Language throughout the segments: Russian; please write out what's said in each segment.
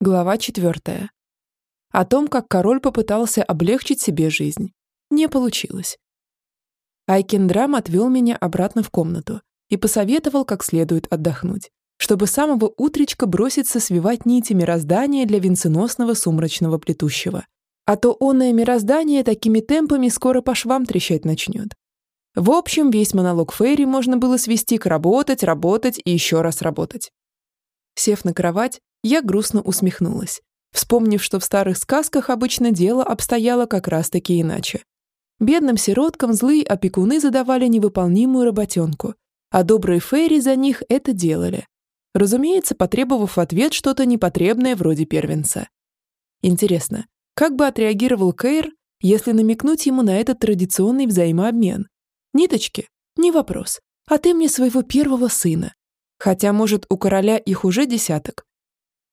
Глава 4. О том, как король попытался облегчить себе жизнь. Не получилось. Айкендрам отвел меня обратно в комнату и посоветовал, как следует отдохнуть, чтобы с самого утречка броситься свивать нити мироздания для венценосного сумрачного плетущего. А то онное мироздание такими темпами скоро по швам трещать начнет. В общем, весь монолог Фейри можно было свести к работать, работать и еще раз работать. Сев на кровать, я грустно усмехнулась, вспомнив, что в старых сказках обычно дело обстояло как раз-таки иначе. Бедным сироткам злые опекуны задавали невыполнимую работенку, а добрые фейри за них это делали. Разумеется, потребовав в ответ что-то непотребное вроде первенца. Интересно, как бы отреагировал Кейр, если намекнуть ему на этот традиционный взаимообмен? Ниточки? Не вопрос. А ты мне своего первого сына. Хотя, может, у короля их уже десяток,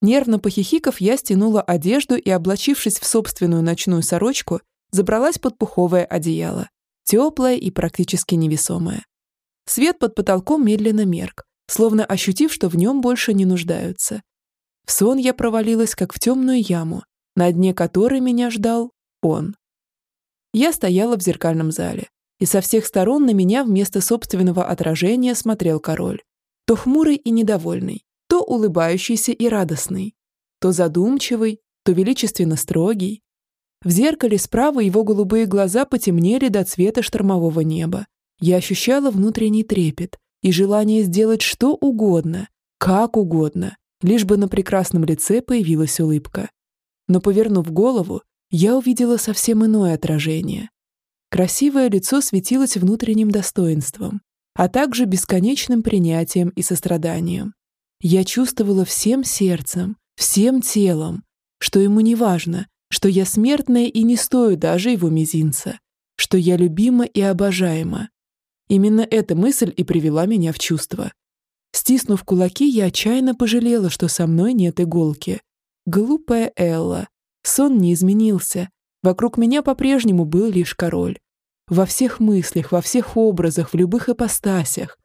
Нервно похихиков, я стянула одежду и, облачившись в собственную ночную сорочку, забралась под пуховое одеяло, теплое и практически невесомое. Свет под потолком медленно мерк, словно ощутив, что в нем больше не нуждаются. В сон я провалилась, как в темную яму, на дне которой меня ждал он. Я стояла в зеркальном зале, и со всех сторон на меня вместо собственного отражения смотрел король. То хмурый и недовольный, улыбающийся и радостный, то задумчивый, то величественно строгий. В зеркале справа его голубые глаза потемнели до цвета штормового неба. Я ощущала внутренний трепет и желание сделать что угодно, как угодно, лишь бы на прекрасном лице появилась улыбка. Но, повернув голову, я увидела совсем иное отражение. Красивое лицо светилось внутренним достоинством, а также бесконечным принятием и состраданием. Я чувствовала всем сердцем, всем телом, что ему не важно, что я смертная и не стою даже его мизинца, что я любима и обожаема. Именно эта мысль и привела меня в чувство. Стиснув кулаки, я отчаянно пожалела, что со мной нет иголки. Глупая Элла. Сон не изменился. Вокруг меня по-прежнему был лишь король. Во всех мыслях, во всех образах, в любых ипостасях.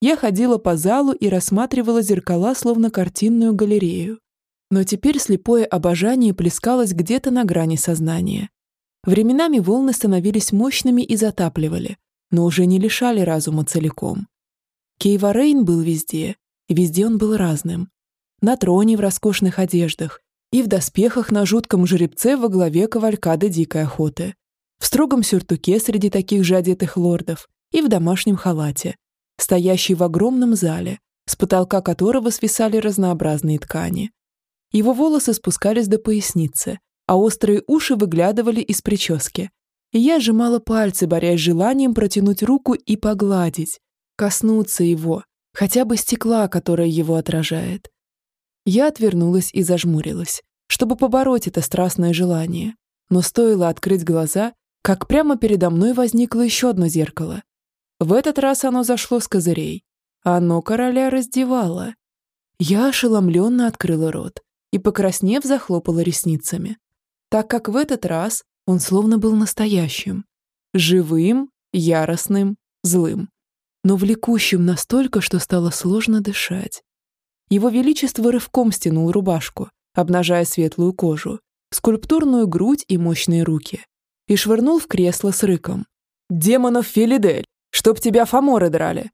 Я ходила по залу и рассматривала зеркала, словно картинную галерею. Но теперь слепое обожание плескалось где-то на грани сознания. Временами волны становились мощными и затапливали, но уже не лишали разума целиком. Кейварейн был везде, и везде он был разным. На троне в роскошных одеждах и в доспехах на жутком жеребце во главе кавалькады дикой охоты, в строгом сюртуке среди таких же одетых лордов и в домашнем халате, стоящий в огромном зале, с потолка которого свисали разнообразные ткани. Его волосы спускались до поясницы, а острые уши выглядывали из прически. И я сжимала пальцы, борясь желанием протянуть руку и погладить, коснуться его, хотя бы стекла, которое его отражает. Я отвернулась и зажмурилась, чтобы побороть это страстное желание. Но стоило открыть глаза, как прямо передо мной возникло еще одно зеркало, в этот раз оно зашло с козырей. Оно короля раздевало. Я ошеломленно открыла рот и, покраснев, захлопала ресницами, так как в этот раз он словно был настоящим. Живым, яростным, злым. Но влекущим настолько, что стало сложно дышать. Его Величество рывком стянул рубашку, обнажая светлую кожу, скульптурную грудь и мощные руки, и швырнул в кресло с рыком. «Демонов Филидель! Чтоб тебя фаморы драли!»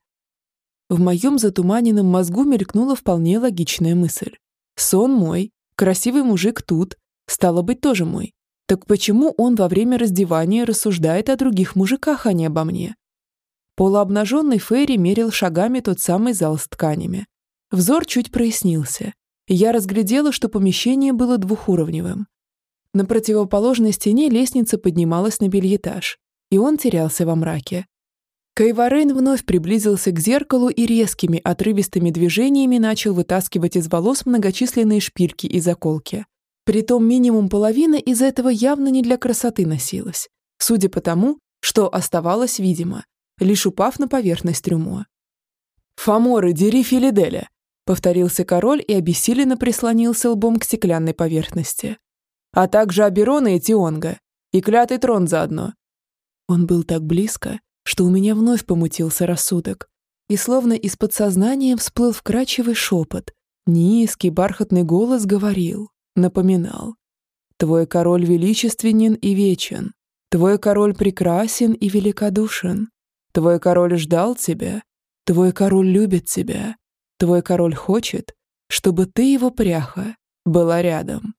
В моем затуманенном мозгу мелькнула вполне логичная мысль. Сон мой, красивый мужик тут, стало быть, тоже мой. Так почему он во время раздевания рассуждает о других мужиках, а не обо мне? Полуобнаженный Ферри мерил шагами тот самый зал с тканями. Взор чуть прояснился, я разглядела, что помещение было двухуровневым. На противоположной стене лестница поднималась на бельетаж, и он терялся во мраке. Кайварейн вновь приблизился к зеркалу и резкими, отрывистыми движениями начал вытаскивать из волос многочисленные шпильки и заколки. Притом минимум половина из этого явно не для красоты носилась, судя по тому, что оставалось видимо, лишь упав на поверхность трюмо. «Фаморы, дери Филиделя!» — повторился король и обессиленно прислонился лбом к стеклянной поверхности. «А также Аберона и Тионга, и клятый трон заодно». Он был так близко, что у меня вновь помутился рассудок, и словно из подсознания всплыл вкрадчивый шепот. Низкий бархатный голос говорил напоминал. Твой король величественен и вечен. Твой король прекрасен и великодушен. Твой король ждал тебя. Твой король любит тебя. Твой король хочет, чтобы ты его пряха была рядом.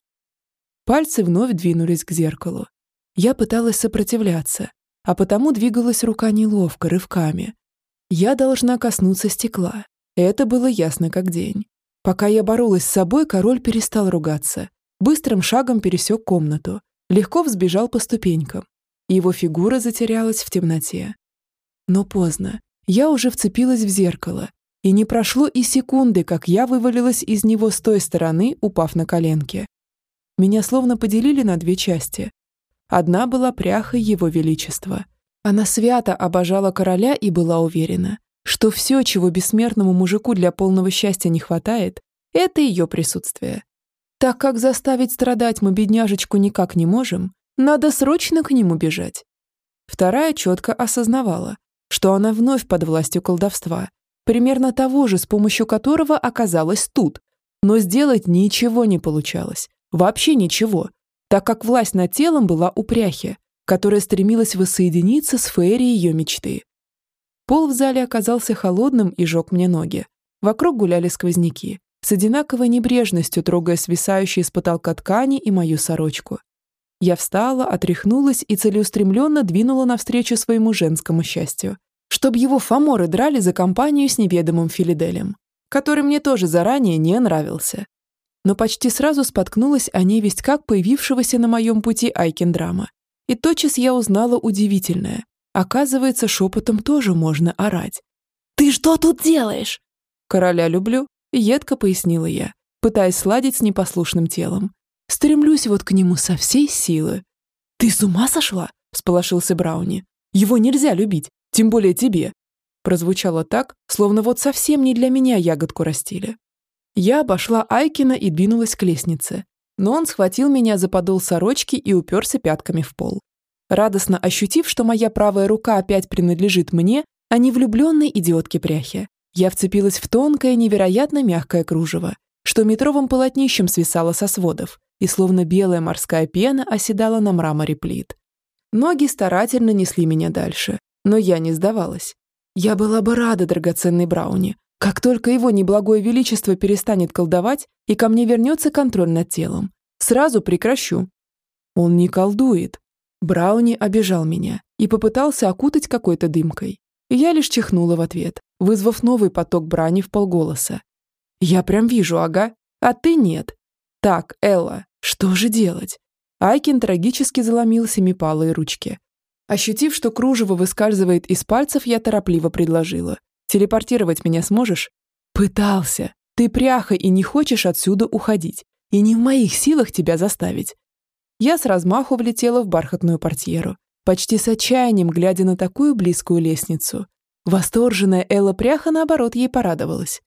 Пальцы вновь двинулись к зеркалу. Я пыталась сопротивляться, а потому двигалась рука неловко, рывками. Я должна коснуться стекла. Это было ясно как день. Пока я боролась с собой, король перестал ругаться. Быстрым шагом пересек комнату, легко взбежал по ступенькам. Его фигура затерялась в темноте. Но поздно. Я уже вцепилась в зеркало, и не прошло и секунды, как я вывалилась из него с той стороны, упав на коленки. Меня словно поделили на две части. Одна была пряхой его величества. Она свято обожала короля и была уверена, что все, чего бессмертному мужику для полного счастья не хватает, это ее присутствие. Так как заставить страдать мы бедняжечку никак не можем, надо срочно к нему бежать. Вторая четко осознавала, что она вновь под властью колдовства, примерно того же, с помощью которого оказалась тут, но сделать ничего не получалось, Вообще ничего, так как власть над телом была у пряхи, которая стремилась воссоединиться с Фейри ее мечты. Пол в зале оказался холодным и жег мне ноги. Вокруг гуляли сквозняки, с одинаковой небрежностью трогая свисающие с потолка ткани и мою сорочку. Я встала, отряхнулась и целеустремленно двинула навстречу своему женскому счастью, чтобы его фаморы драли за компанию с неведомым Филиделем, который мне тоже заранее не нравился но почти сразу споткнулась о невесть как появившегося на моем пути Айкендрама. И тотчас я узнала удивительное. Оказывается, шепотом тоже можно орать. «Ты что тут делаешь?» «Короля люблю», — едко пояснила я, пытаясь сладить с непослушным телом. Стремлюсь вот к нему со всей силы. «Ты с ума сошла?» — всполошился Брауни. «Его нельзя любить, тем более тебе». Прозвучало так, словно вот совсем не для меня ягодку растили. Я обошла Айкина и двинулась к лестнице, но он схватил меня за подол сорочки и уперся пятками в пол. Радостно ощутив, что моя правая рука опять принадлежит мне, а не влюбленной идиотке пряхи, я вцепилась в тонкое, невероятно мягкое кружево, что метровым полотнищем свисало со сводов, и словно белая морская пена оседала на мраморе плит. Ноги старательно несли меня дальше, но я не сдавалась. Я была бы рада драгоценной Брауни, как только его неблагое величество перестанет колдовать и ко мне вернется контроль над телом, сразу прекращу. Он не колдует. Брауни обижал меня и попытался окутать какой-то дымкой. Я лишь чихнула в ответ, вызвав новый поток брани в полголоса. «Я прям вижу, ага, а ты нет. Так, Элла, что же делать?» Айкин трагически заломил семипалые ручки. Ощутив, что кружево выскальзывает из пальцев, я торопливо предложила. Телепортировать меня сможешь? Пытался. Ты пряха и не хочешь отсюда уходить. И не в моих силах тебя заставить. Я с размаху влетела в бархатную портьеру, почти с отчаянием глядя на такую близкую лестницу. Восторженная Элла Пряха, наоборот, ей порадовалась.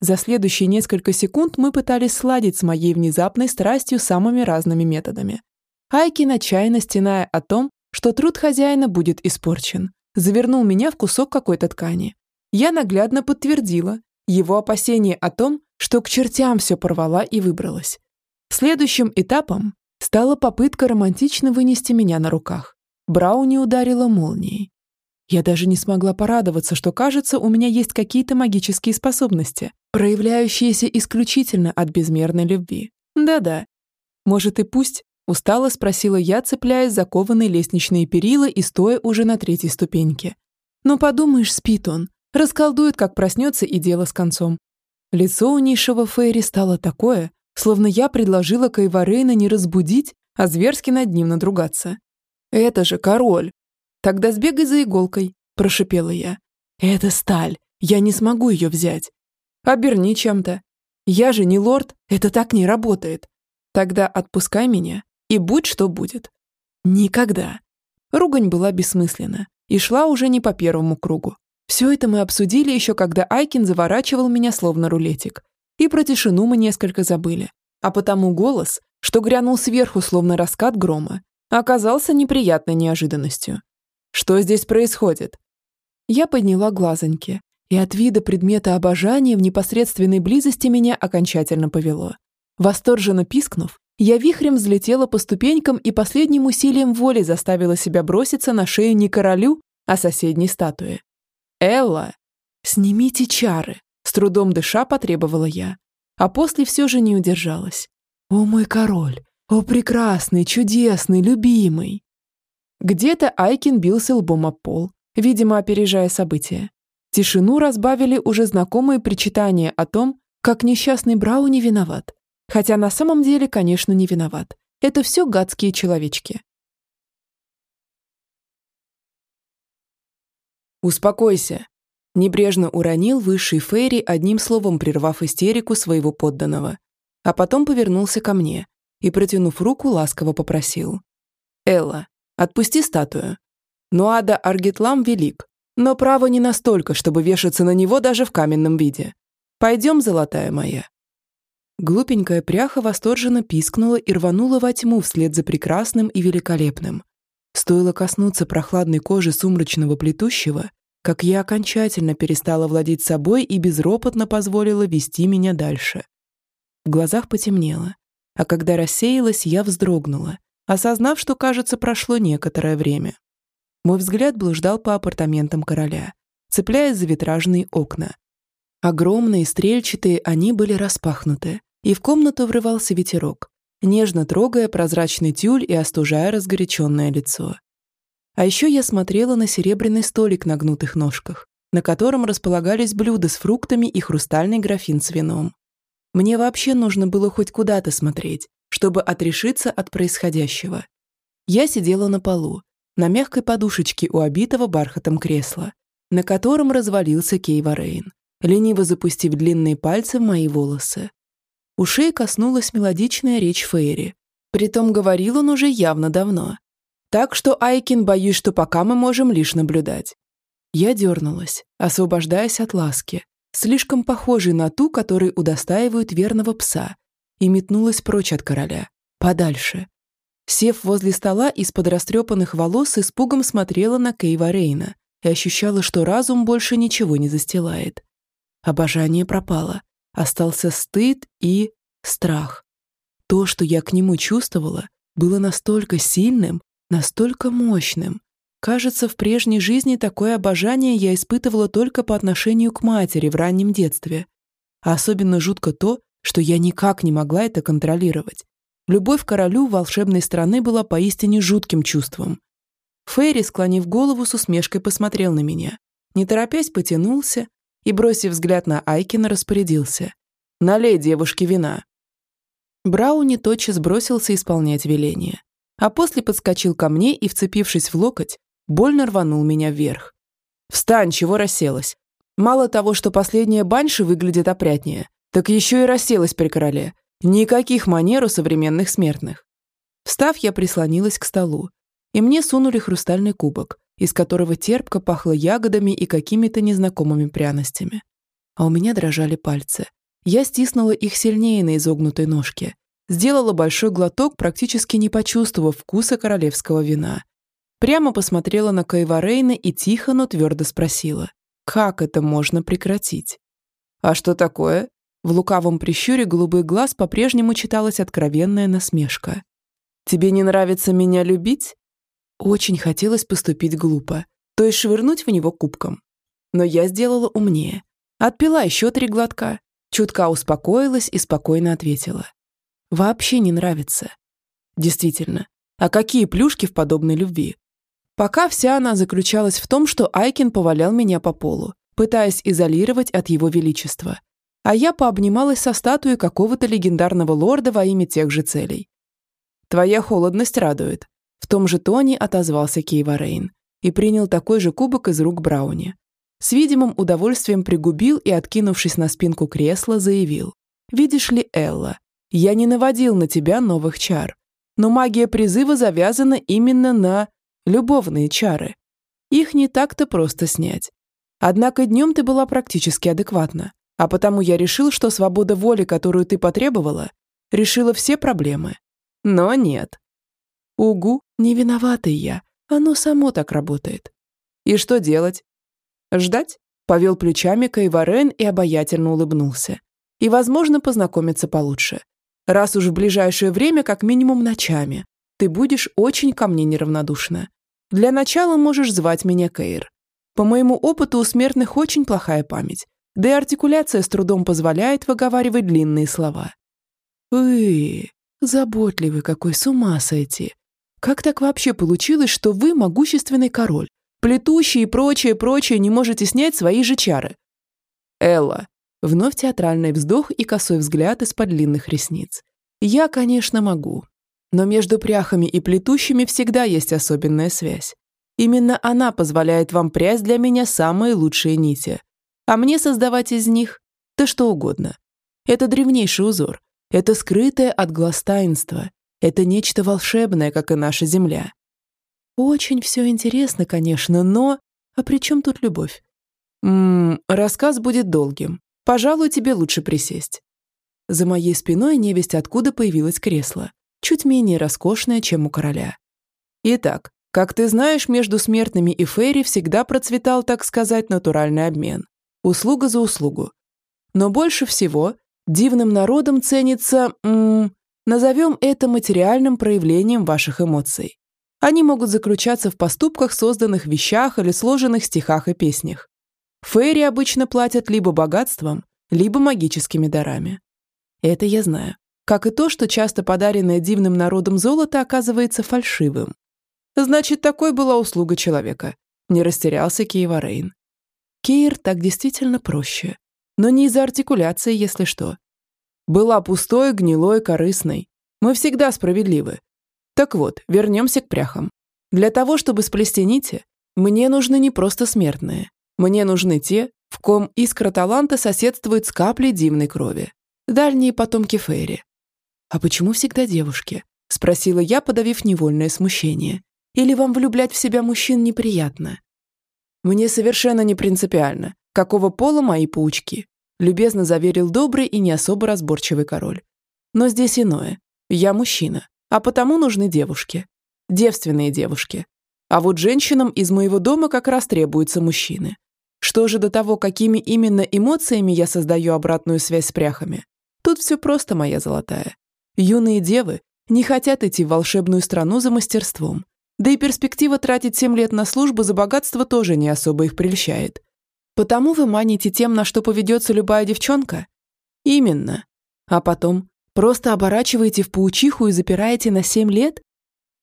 За следующие несколько секунд мы пытались сладить с моей внезапной страстью самыми разными методами. Айкин, отчаянно стеная о том, что труд хозяина будет испорчен, завернул меня в кусок какой-то ткани, я наглядно подтвердила его опасение о том, что к чертям все порвала и выбралась. Следующим этапом стала попытка романтично вынести меня на руках. Брауни ударила молнией. Я даже не смогла порадоваться, что, кажется, у меня есть какие-то магические способности, проявляющиеся исключительно от безмерной любви. Да-да. Может и пусть, устало спросила я, цепляясь за кованые лестничные перила и стоя уже на третьей ступеньке. Но подумаешь, спит он, Расколдует, как проснется, и дело с концом. Лицо у низшего Фейри стало такое, словно я предложила Кайварейна не разбудить, а зверски над ним надругаться. «Это же король!» «Тогда сбегай за иголкой», – прошипела я. «Это сталь, я не смогу ее взять». «Оберни чем-то». «Я же не лорд, это так не работает». «Тогда отпускай меня, и будь что будет». «Никогда». Ругань была бессмысленна и шла уже не по первому кругу. Все это мы обсудили еще, когда Айкин заворачивал меня словно рулетик. И про тишину мы несколько забыли. А потому голос, что грянул сверху словно раскат грома, оказался неприятной неожиданностью. Что здесь происходит? Я подняла глазоньки, и от вида предмета обожания в непосредственной близости меня окончательно повело. Восторженно пискнув, Я вихрем взлетела по ступенькам и последним усилием воли заставила себя броситься на шею не королю, а соседней статуе. «Элла, снимите чары!» С трудом дыша потребовала я, а после все же не удержалась. «О мой король! О прекрасный, чудесный, любимый!» Где-то Айкин бился лбом об пол, видимо, опережая события. Тишину разбавили уже знакомые причитания о том, как несчастный Брау не виноват. Хотя на самом деле, конечно, не виноват. Это все гадские человечки. «Успокойся», — небрежно уронил высший Фейри, одним словом прервав истерику своего подданного. А потом повернулся ко мне и, протянув руку, ласково попросил. «Элла, отпусти статую. Нуада Аргитлам велик, но право не настолько, чтобы вешаться на него даже в каменном виде. Пойдем, золотая моя». Глупенькая пряха восторженно пискнула и рванула во тьму вслед за прекрасным и великолепным. Стоило коснуться прохладной кожи сумрачного плетущего, как я окончательно перестала владеть собой и безропотно позволила вести меня дальше. В глазах потемнело, а когда рассеялась, я вздрогнула, осознав, что, кажется, прошло некоторое время. Мой взгляд блуждал по апартаментам короля, цепляясь за витражные окна. Огромные, стрельчатые, они были распахнуты, и в комнату врывался ветерок, нежно трогая прозрачный тюль и остужая разгоряченное лицо. А еще я смотрела на серебряный столик на гнутых ножках, на котором располагались блюда с фруктами и хрустальный графин с вином. Мне вообще нужно было хоть куда-то смотреть, чтобы отрешиться от происходящего. Я сидела на полу, на мягкой подушечке у обитого бархатом кресла, на котором развалился Кейва Рейн, лениво запустив длинные пальцы в мои волосы. Ушей коснулась мелодичная речь Фейри. Притом говорил он уже явно давно. Так что, Айкин, боюсь, что пока мы можем лишь наблюдать. Я дернулась, освобождаясь от ласки, слишком похожей на ту, которой удостаивают верного пса, и метнулась прочь от короля, подальше. Сев возле стола, из-под растрепанных волос испугом смотрела на Кейва Рейна и ощущала, что разум больше ничего не застилает. Обожание пропало. Остался стыд и страх. То, что я к нему чувствовала, было настолько сильным, настолько мощным. Кажется, в прежней жизни такое обожание я испытывала только по отношению к матери в раннем детстве. А особенно жутко то, что я никак не могла это контролировать. Любовь к королю волшебной страны была поистине жутким чувством. Фейри, склонив голову, с усмешкой посмотрел на меня. Не торопясь, потянулся, и, бросив взгляд на Айкина, распорядился. «Налей девушке вина». Брауни тотчас бросился исполнять веление, а после подскочил ко мне и, вцепившись в локоть, больно рванул меня вверх. «Встань, чего расселась? Мало того, что последняя баньша выглядит опрятнее, так еще и расселась при короле. Никаких манер у современных смертных». Встав, я прислонилась к столу, и мне сунули хрустальный кубок, из которого терпко пахло ягодами и какими-то незнакомыми пряностями. А у меня дрожали пальцы. Я стиснула их сильнее на изогнутой ножке. Сделала большой глоток, практически не почувствовав вкуса королевского вина. Прямо посмотрела на Кайварейна и тихо, но твердо спросила, как это можно прекратить? «А что такое?» В лукавом прищуре голубых глаз по-прежнему читалась откровенная насмешка. «Тебе не нравится меня любить?» Очень хотелось поступить глупо, то есть швырнуть в него кубком. Но я сделала умнее. Отпила еще три глотка, чутка успокоилась и спокойно ответила. Вообще не нравится. Действительно, а какие плюшки в подобной любви? Пока вся она заключалась в том, что Айкин повалял меня по полу, пытаясь изолировать от его величества. А я пообнималась со статуей какого-то легендарного лорда во имя тех же целей. Твоя холодность радует. Том же тоне отозвался Кейва Рейн и принял такой же кубок из рук Брауни. С видимым удовольствием пригубил и, откинувшись на спинку кресла, заявил. «Видишь ли, Элла, я не наводил на тебя новых чар, но магия призыва завязана именно на любовные чары. Их не так-то просто снять. Однако днем ты была практически адекватна, а потому я решил, что свобода воли, которую ты потребовала, решила все проблемы. Но нет. Угу, не виноватый я. Оно само так работает. И что делать? Ждать? Повел плечами Кайварен и обаятельно улыбнулся. И, возможно, познакомиться получше. раз уж в ближайшее время, как минимум ночами, ты будешь очень ко мне неравнодушна. Для начала можешь звать меня Кейр. По моему опыту у смертных очень плохая память, да и артикуляция с трудом позволяет выговаривать длинные слова. Вы, заботливый какой, с ума сойти. Как так вообще получилось, что вы могущественный король, плетущий и прочее, прочее не можете снять свои же чары? Элла. Вновь театральный вздох и косой взгляд из-под длинных ресниц. Я, конечно, могу. Но между пряхами и плетущими всегда есть особенная связь. Именно она позволяет вам прясть для меня самые лучшие нити. А мне создавать из них то что угодно. Это древнейший узор. Это скрытое от глаз таинство. Это нечто волшебное, как и наша Земля. Очень все интересно, конечно, но... А при чем тут любовь? Ммм, рассказ будет долгим. Пожалуй, тебе лучше присесть. За моей спиной невесть откуда появилось кресло, чуть менее роскошное, чем у короля. Итак, как ты знаешь, между смертными и Фейри всегда процветал, так сказать, натуральный обмен. Услуга за услугу. Но больше всего дивным народом ценится, м назовем это материальным проявлением ваших эмоций. Они могут заключаться в поступках, созданных вещах или сложенных стихах и песнях. Фейри обычно платят либо богатством, либо магическими дарами. Это я знаю. Как и то, что часто подаренное дивным народом золото оказывается фальшивым. Значит, такой была услуга человека. Не растерялся Киеварейн. Кейр так действительно проще. Но не из-за артикуляции, если что. Была пустой, гнилой, корыстной. Мы всегда справедливы. Так вот, вернемся к пряхам. Для того, чтобы сплести нити, мне нужны не просто смертные, мне нужны те, в ком искра таланта соседствует с каплей дивной крови. Дальние потомки Фейри. «А почему всегда девушки?» – спросила я, подавив невольное смущение. «Или вам влюблять в себя мужчин неприятно?» «Мне совершенно не принципиально, какого пола мои паучки», – любезно заверил добрый и не особо разборчивый король. «Но здесь иное. Я мужчина, а потому нужны девушки. Девственные девушки. А вот женщинам из моего дома как раз требуются мужчины. Что же до того, какими именно эмоциями я создаю обратную связь с пряхами? Тут все просто, моя золотая. Юные девы не хотят идти в волшебную страну за мастерством. Да и перспектива тратить семь лет на службу за богатство тоже не особо их прельщает. Потому вы маните тем, на что поведется любая девчонка? Именно. А потом просто оборачиваете в паучиху и запираете на семь лет?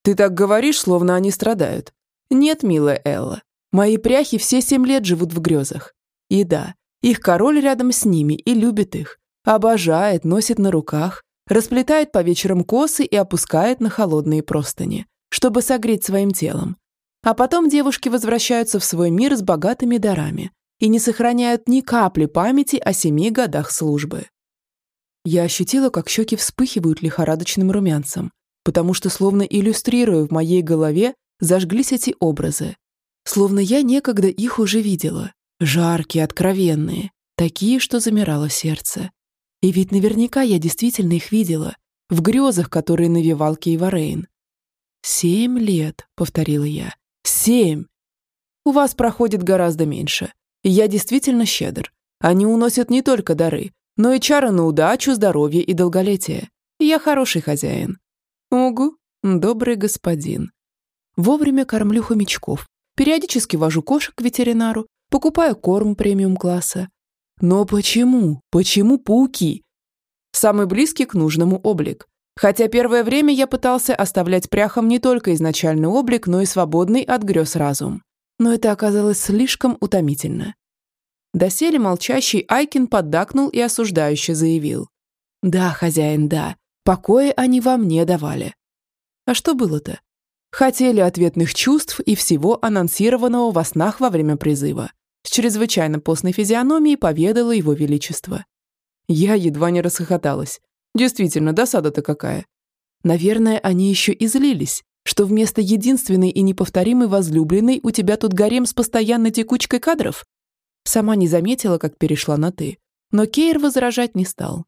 Ты так говоришь, словно они страдают. Нет, милая Элла, Мои пряхи все семь лет живут в грезах. И да, их король рядом с ними и любит их. Обожает, носит на руках, расплетает по вечерам косы и опускает на холодные простыни, чтобы согреть своим телом. А потом девушки возвращаются в свой мир с богатыми дарами и не сохраняют ни капли памяти о семи годах службы. Я ощутила, как щеки вспыхивают лихорадочным румянцем, потому что, словно иллюстрируя в моей голове, зажглись эти образы, Словно я некогда их уже видела. Жаркие, откровенные. Такие, что замирало сердце. И ведь наверняка я действительно их видела. В грезах, которые навевал Кейварейн. «Семь лет», — повторила я. «Семь!» «У вас проходит гораздо меньше. Я действительно щедр. Они уносят не только дары, но и чары на удачу, здоровье и долголетие. Я хороший хозяин». «Угу, добрый господин». Вовремя кормлю хомячков, Периодически вожу кошек к ветеринару, покупаю корм премиум-класса. Но почему? Почему пауки? Самый близкий к нужному облик. Хотя первое время я пытался оставлять пряхам не только изначальный облик, но и свободный от грез разум. Но это оказалось слишком утомительно. Доселе молчащий Айкин поддакнул и осуждающе заявил. «Да, хозяин, да. Покоя они вам не давали». А что было-то? Хотели ответных чувств и всего анонсированного во снах во время призыва. С чрезвычайно постной физиономией поведало его величество. Я едва не расхохоталась. Действительно, досада-то какая. Наверное, они еще и злились, что вместо единственной и неповторимой возлюбленной у тебя тут гарем с постоянной текучкой кадров? Сама не заметила, как перешла на «ты», но Кейр возражать не стал.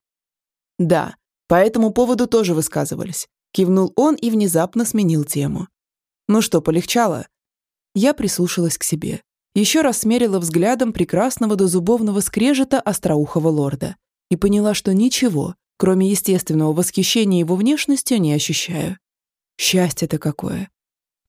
Да, по этому поводу тоже высказывались. Кивнул он и внезапно сменил тему. «Ну что, полегчало?» Я прислушалась к себе. Еще раз смерила взглядом прекрасного до зубовного скрежета остроухого лорда и поняла, что ничего, Кроме естественного восхищения его внешностью не ощущаю. Счастье-то какое.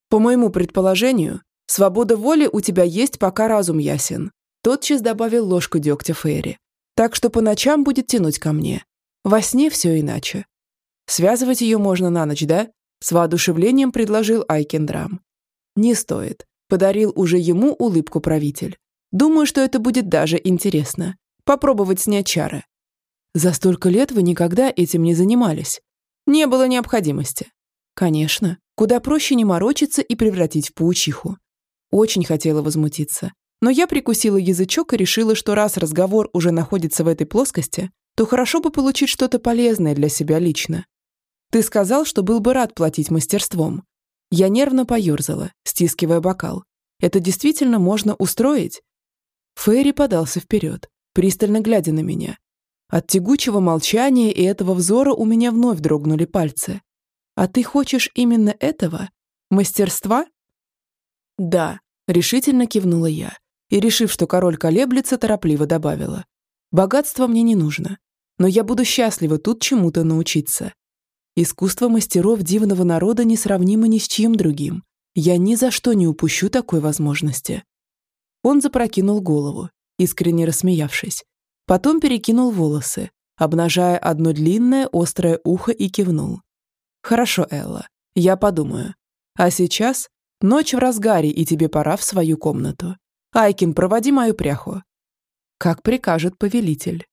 По моему предположению, свобода воли у тебя есть, пока разум ясен. Тотчас добавил ложку дегтя Фейри. Так что по ночам будет тянуть ко мне. Во сне все иначе. Связывать ее можно на ночь, да? С воодушевлением предложил Айкендрам. Не стоит. Подарил уже ему улыбку правитель. Думаю, что это будет даже интересно. Попробовать снять чары. За столько лет вы никогда этим не занимались. Не было необходимости. Конечно, куда проще не морочиться и превратить в паучиху. Очень хотела возмутиться. Но я прикусила язычок и решила, что раз разговор уже находится в этой плоскости, то хорошо бы получить что-то полезное для себя лично. Ты сказал, что был бы рад платить мастерством. Я нервно поерзала, стискивая бокал. Это действительно можно устроить? Фэри подался вперед, пристально глядя на меня, от тягучего молчания и этого взора у меня вновь дрогнули пальцы. «А ты хочешь именно этого? Мастерства?» «Да», — решительно кивнула я, и, решив, что король колеблется, торопливо добавила. «Богатство мне не нужно, но я буду счастлива тут чему-то научиться. Искусство мастеров дивного народа несравнимо ни с чьим другим. Я ни за что не упущу такой возможности». Он запрокинул голову, искренне рассмеявшись, Потом перекинул волосы, обнажая одно длинное острое ухо и кивнул. «Хорошо, Элла, я подумаю. А сейчас ночь в разгаре, и тебе пора в свою комнату. Айкин, проводи мою пряху». «Как прикажет повелитель».